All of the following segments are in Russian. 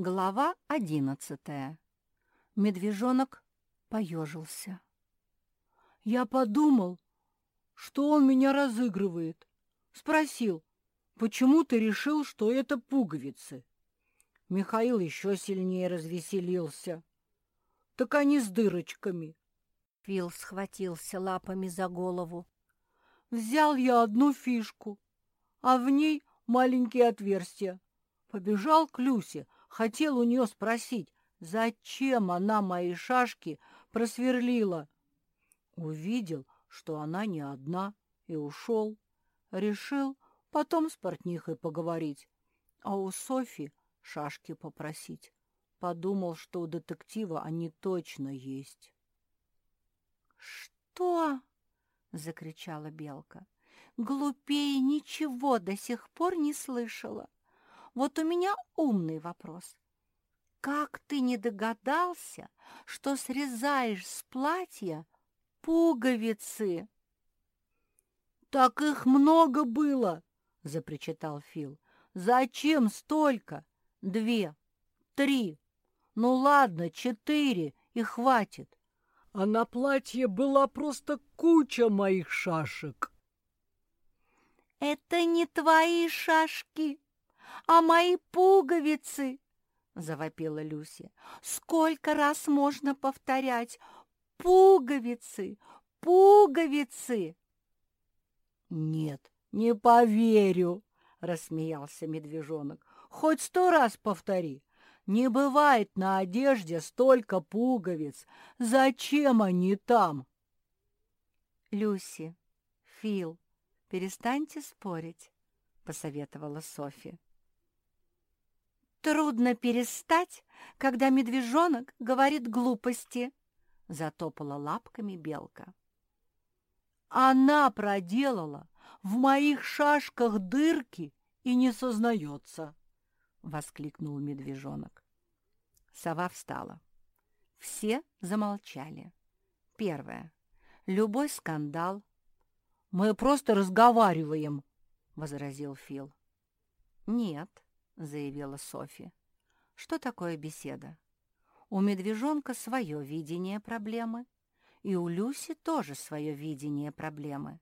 Глава одиннадцатая. Медвежонок поежился. Я подумал, что он меня разыгрывает. Спросил, почему ты решил, что это пуговицы? Михаил еще сильнее развеселился. Так они с дырочками. Фил схватился лапами за голову. Взял я одну фишку, а в ней маленькие отверстия. Побежал к Люсе, хотел у нее спросить, зачем она мои шашки просверлила. Увидел, что она не одна, и ушел. Решил потом с портнихой поговорить, а у Софи шашки попросить. Подумал, что у детектива они точно есть. «Что?» — закричала Белка. «Глупее ничего до сих пор не слышала. Вот у меня умный вопрос. Как ты не догадался, что срезаешь с платья пуговицы?» «Так их много было!» — запричитал Фил. «Зачем столько? Две, три, ну ладно, четыре, и хватит. А на платье была просто куча моих шашек». «Это не твои шашки, а мои пуговицы!» — завопила Люся. «Сколько раз можно повторять? Пуговицы! Пуговицы!» «Нет, не поверю!» — рассмеялся медвежонок. «Хоть сто раз повтори. Не бывает на одежде столько пуговиц. Зачем они там?» «Люси, Фил, перестаньте спорить», — посоветовала Софи. «Трудно перестать, когда медвежонок говорит глупости», — затопала лапками белка. Она проделала в моих шашках дырки и не сознается, — воскликнул медвежонок. Сова встала. Все замолчали. Первое. Любой скандал. «Мы просто разговариваем», — возразил Фил. «Нет», — заявила Софи. «Что такое беседа? У медвежонка свое видение проблемы, и у Люси тоже свое видение проблемы.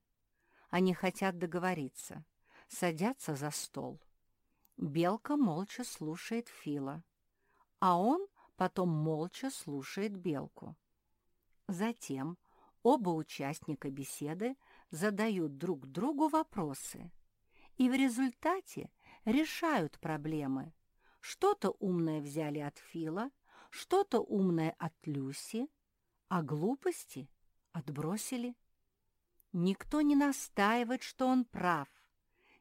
Они хотят договориться, садятся за стол. Белка молча слушает Фила, а он потом молча слушает Белку. Затем оба участника беседы задают друг другу вопросы и в результате решают проблемы. Что-то умное взяли от Фила, что-то умное от Люси, а глупости отбросили. Никто не настаивает, что он прав,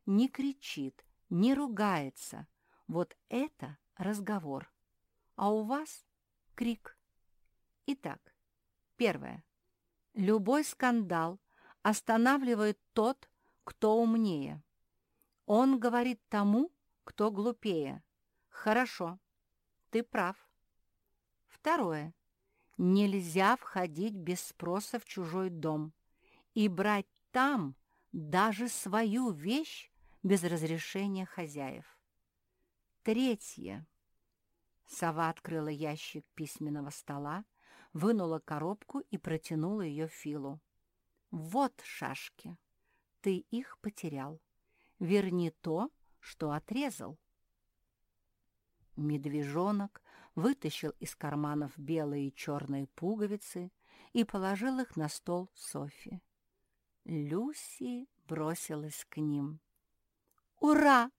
не кричит, не ругается. Вот это разговор. А у вас крик. Итак, первое. Любой скандал останавливает тот, кто умнее. Он говорит тому, кто глупее. Хорошо, ты прав. Второе. Нельзя входить без спроса в чужой дом и брать там даже свою вещь без разрешения хозяев. Третье. Сова открыла ящик письменного стола, вынула коробку и протянула ее Филу. «Вот шашки. Ты их потерял. Верни то, что отрезал». Медвежонок вытащил из карманов белые и черные пуговицы и положил их на стол Софи. Люси бросилась к ним. «Ура!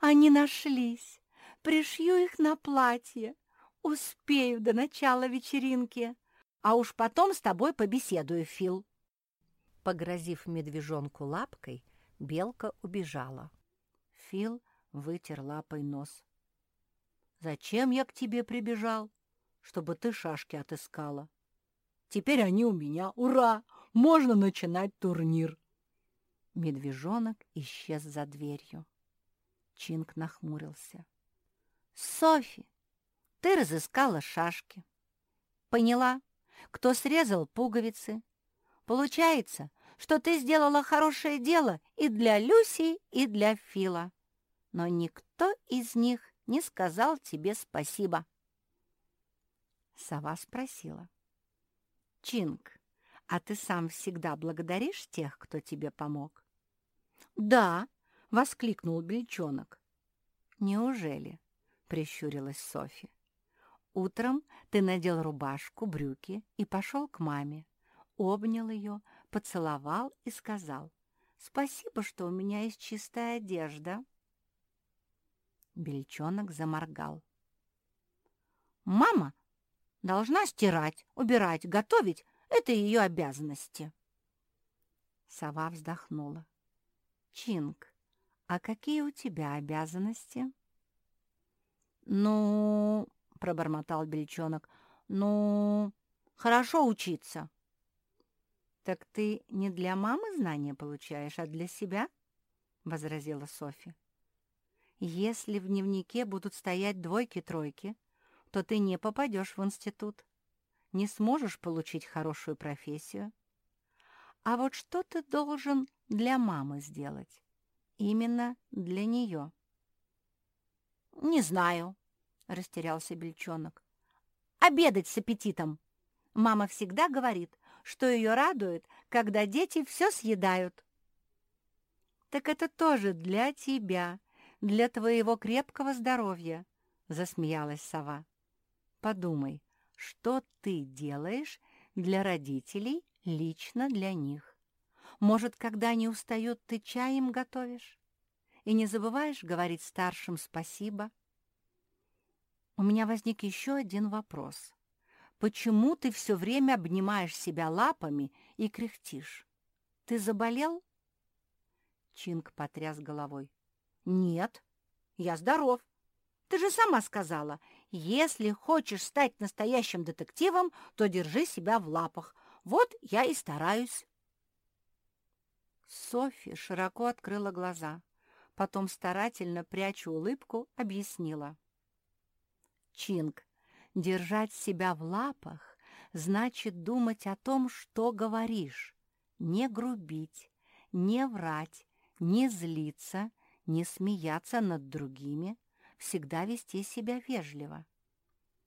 Они нашлись! Пришью их на платье! Успею до начала вечеринки! А уж потом с тобой побеседую, Фил!» Погрозив медвежонку лапкой, белка убежала. Фил вытер лапой нос. Зачем я к тебе прибежал? Чтобы ты шашки отыскала. Теперь они у меня. Ура! Можно начинать турнир. Медвежонок исчез за дверью. Чинг нахмурился. «Софи, ты разыскала шашки. Поняла, кто срезал пуговицы. Получается, что ты сделала хорошее дело и для Люси, и для Фила. Но никто из них не сказал тебе спасибо. Сова спросила. «Чинг, а ты сам всегда благодаришь тех, кто тебе помог?» «Да», — воскликнул Бельчонок. «Неужели?» — прищурилась Софи. «Утром ты надел рубашку, брюки и пошел к маме, обнял ее, поцеловал и сказал, «Спасибо, что у меня есть чистая одежда». Бельчонок заморгал. «Мама должна стирать, убирать, готовить. Это ее обязанности». Сова вздохнула. «Чинг, а какие у тебя обязанности?» «Ну...» — пробормотал Бельчонок. «Ну... Хорошо учиться». «Так ты не для мамы знания получаешь, а для себя?» — возразила Софи. «Если в дневнике будут стоять двойки-тройки, то ты не попадешь в институт, не сможешь получить хорошую профессию. А вот что ты должен для мамы сделать? Именно для нее». «Не знаю», — растерялся Бельчонок. «Обедать с аппетитом. Мама всегда говорит, что ее радует, когда дети все съедают. «Так это тоже для тебя, для твоего крепкого здоровья», — засмеялась сова. «Подумай, что ты делаешь для родителей лично для них? Может, когда они устают, ты чай им готовишь? И не забываешь говорить старшим спасибо?» У меня возник еще один вопрос. Почему ты все время обнимаешь себя лапами и кряхтишь? Ты заболел?» Чинг потряс головой. «Нет, я здоров. Ты же сама сказала, если хочешь стать настоящим детективом, то держи себя в лапах. Вот я и стараюсь». Софи широко открыла глаза, потом старательно, пряча улыбку, объяснила. «Чинг, Держать себя в лапах значит думать о том, что говоришь, не грубить, не врать, не злиться, не смеяться над другими, всегда вести себя вежливо.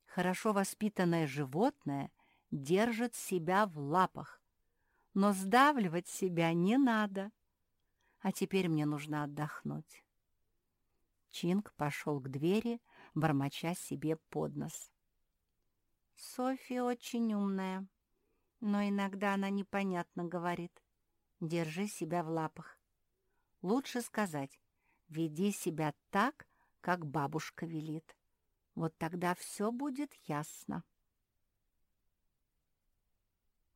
Хорошо воспитанное животное держит себя в лапах, но сдавливать себя не надо. А теперь мне нужно отдохнуть. Чинг пошел к двери, бормоча себе под нос. Софи очень умная, но иногда она непонятно говорит. Держи себя в лапах. Лучше сказать, веди себя так, как бабушка велит. Вот тогда все будет ясно.